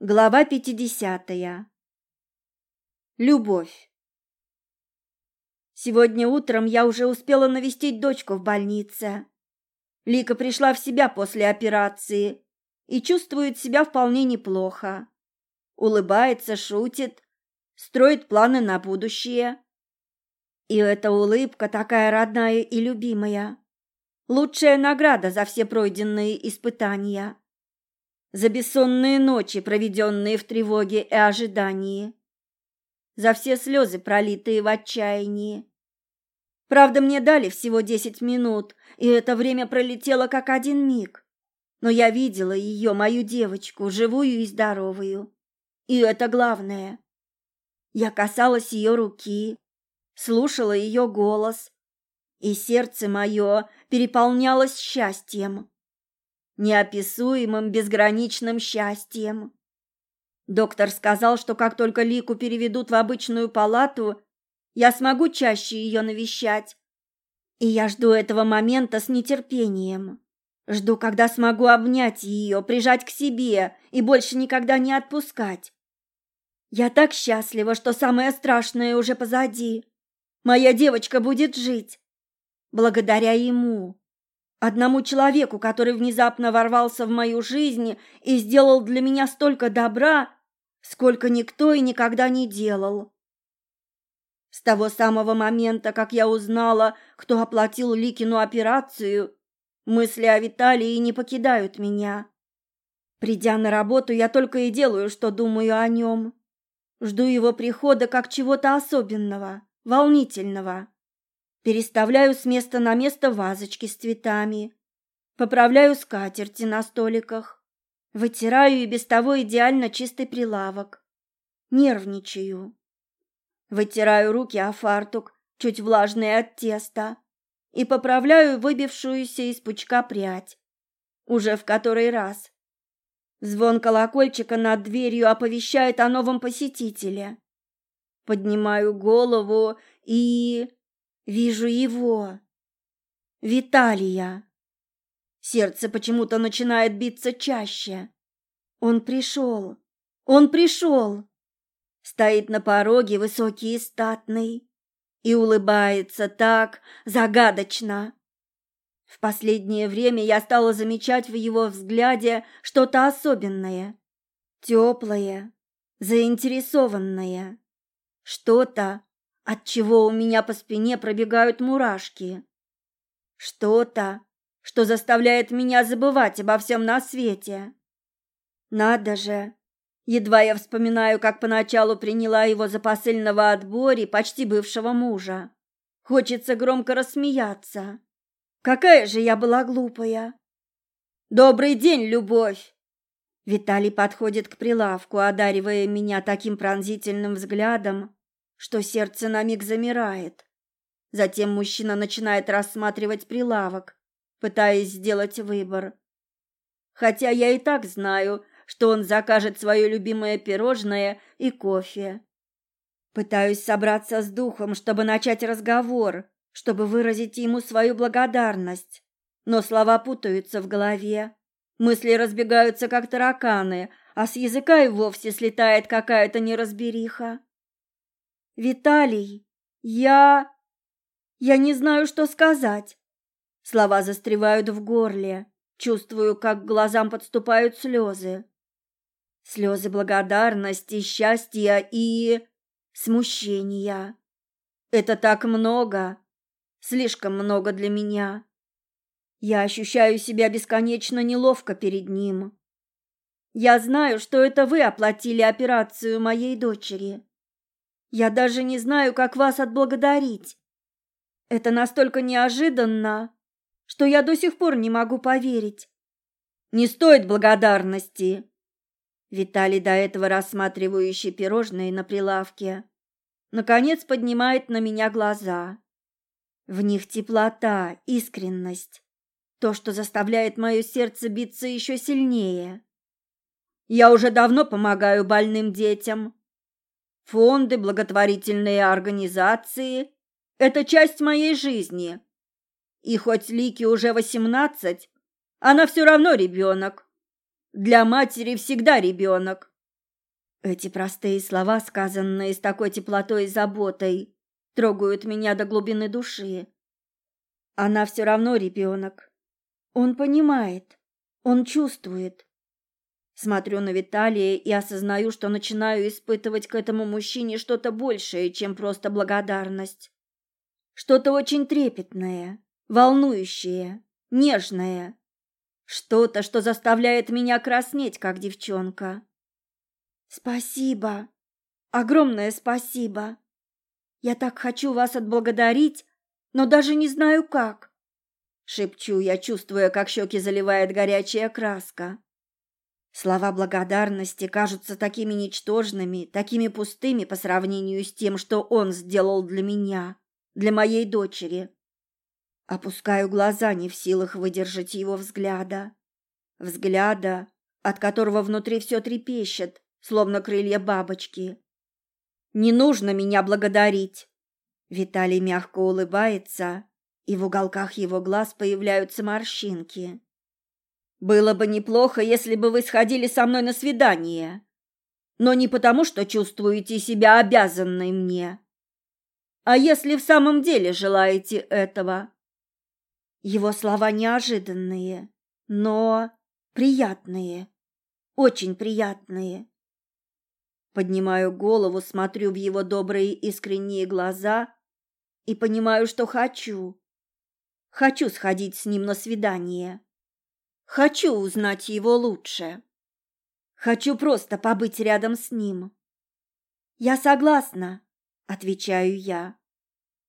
Глава пятидесятая. Любовь. Сегодня утром я уже успела навестить дочку в больнице. Лика пришла в себя после операции и чувствует себя вполне неплохо. Улыбается, шутит, строит планы на будущее. И эта улыбка такая родная и любимая. Лучшая награда за все пройденные испытания за бессонные ночи, проведенные в тревоге и ожидании, за все слезы, пролитые в отчаянии. Правда, мне дали всего десять минут, и это время пролетело как один миг. Но я видела ее, мою девочку, живую и здоровую. И это главное. Я касалась ее руки, слушала ее голос, и сердце мое переполнялось счастьем неописуемым безграничным счастьем. Доктор сказал, что как только Лику переведут в обычную палату, я смогу чаще ее навещать. И я жду этого момента с нетерпением. Жду, когда смогу обнять ее, прижать к себе и больше никогда не отпускать. Я так счастлива, что самое страшное уже позади. Моя девочка будет жить. Благодаря ему. Одному человеку, который внезапно ворвался в мою жизнь и сделал для меня столько добра, сколько никто и никогда не делал. С того самого момента, как я узнала, кто оплатил Ликину операцию, мысли о Виталии не покидают меня. Придя на работу, я только и делаю, что думаю о нем. Жду его прихода как чего-то особенного, волнительного. Переставляю с места на место вазочки с цветами. Поправляю скатерти на столиках. Вытираю и без того идеально чистый прилавок. Нервничаю. Вытираю руки о фартук, чуть влажный от теста, и поправляю выбившуюся из пучка прядь. Уже в который раз. Звон колокольчика над дверью оповещает о новом посетителе. Поднимаю голову и... Вижу его. Виталия. Сердце почему-то начинает биться чаще. Он пришел. Он пришел. Стоит на пороге высокий и статный и улыбается так загадочно. В последнее время я стала замечать в его взгляде что-то особенное, теплое, заинтересованное, что-то, от чего у меня по спине пробегают мурашки. Что-то, что заставляет меня забывать обо всем на свете. Надо же! Едва я вспоминаю, как поначалу приняла его за посыльного отборе почти бывшего мужа. Хочется громко рассмеяться. Какая же я была глупая! Добрый день, любовь! Виталий подходит к прилавку, одаривая меня таким пронзительным взглядом, что сердце на миг замирает. Затем мужчина начинает рассматривать прилавок, пытаясь сделать выбор. Хотя я и так знаю, что он закажет свое любимое пирожное и кофе. Пытаюсь собраться с духом, чтобы начать разговор, чтобы выразить ему свою благодарность. Но слова путаются в голове. Мысли разбегаются, как тараканы, а с языка и вовсе слетает какая-то неразбериха. Виталий, я... Я не знаю, что сказать. Слова застревают в горле. Чувствую, как к глазам подступают слезы. Слезы благодарности, счастья и... смущения. Это так много, слишком много для меня. Я ощущаю себя бесконечно неловко перед ним. Я знаю, что это вы оплатили операцию моей дочери. Я даже не знаю, как вас отблагодарить. Это настолько неожиданно, что я до сих пор не могу поверить. Не стоит благодарности. Виталий, до этого рассматривающий пирожные на прилавке, наконец поднимает на меня глаза. В них теплота, искренность, то, что заставляет мое сердце биться еще сильнее. Я уже давно помогаю больным детям, Фонды, благотворительные организации – это часть моей жизни. И хоть Лике уже восемнадцать, она все равно ребенок. Для матери всегда ребенок. Эти простые слова, сказанные с такой теплотой и заботой, трогают меня до глубины души. Она все равно ребенок. Он понимает, он чувствует. Смотрю на Виталия и осознаю, что начинаю испытывать к этому мужчине что-то большее, чем просто благодарность. Что-то очень трепетное, волнующее, нежное. Что-то, что заставляет меня краснеть, как девчонка. Спасибо. Огромное спасибо. Я так хочу вас отблагодарить, но даже не знаю как. Шепчу я, чувствуя, как щеки заливает горячая краска. Слова благодарности кажутся такими ничтожными, такими пустыми по сравнению с тем, что он сделал для меня, для моей дочери. Опускаю глаза, не в силах выдержать его взгляда. Взгляда, от которого внутри все трепещет, словно крылья бабочки. «Не нужно меня благодарить!» Виталий мягко улыбается, и в уголках его глаз появляются морщинки. Было бы неплохо, если бы вы сходили со мной на свидание. Но не потому, что чувствуете себя обязанной мне, а если в самом деле желаете этого. Его слова неожиданные, но приятные, очень приятные. Поднимаю голову, смотрю в его добрые искренние глаза и понимаю, что хочу. Хочу сходить с ним на свидание. Хочу узнать его лучше. Хочу просто побыть рядом с ним. Я согласна, отвечаю я.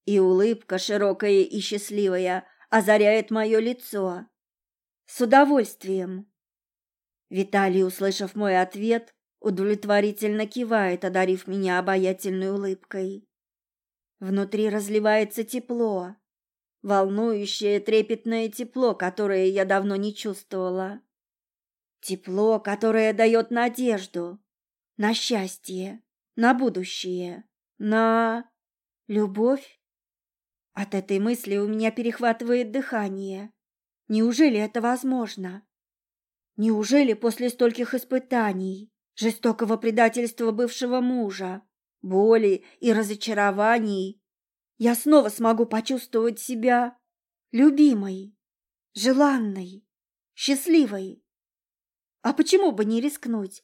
И улыбка широкая и счастливая озаряет мое лицо. С удовольствием. Виталий, услышав мой ответ, удовлетворительно кивает, одарив меня обаятельной улыбкой. Внутри разливается тепло, волнующее, трепетное тепло, которое я давно не чувствовала. Тепло, которое дает надежду на счастье, на будущее, на любовь. От этой мысли у меня перехватывает дыхание. Неужели это возможно? Неужели после стольких испытаний, жестокого предательства бывшего мужа, боли и разочарований я снова смогу почувствовать себя любимой, желанной, счастливой. А почему бы не рискнуть?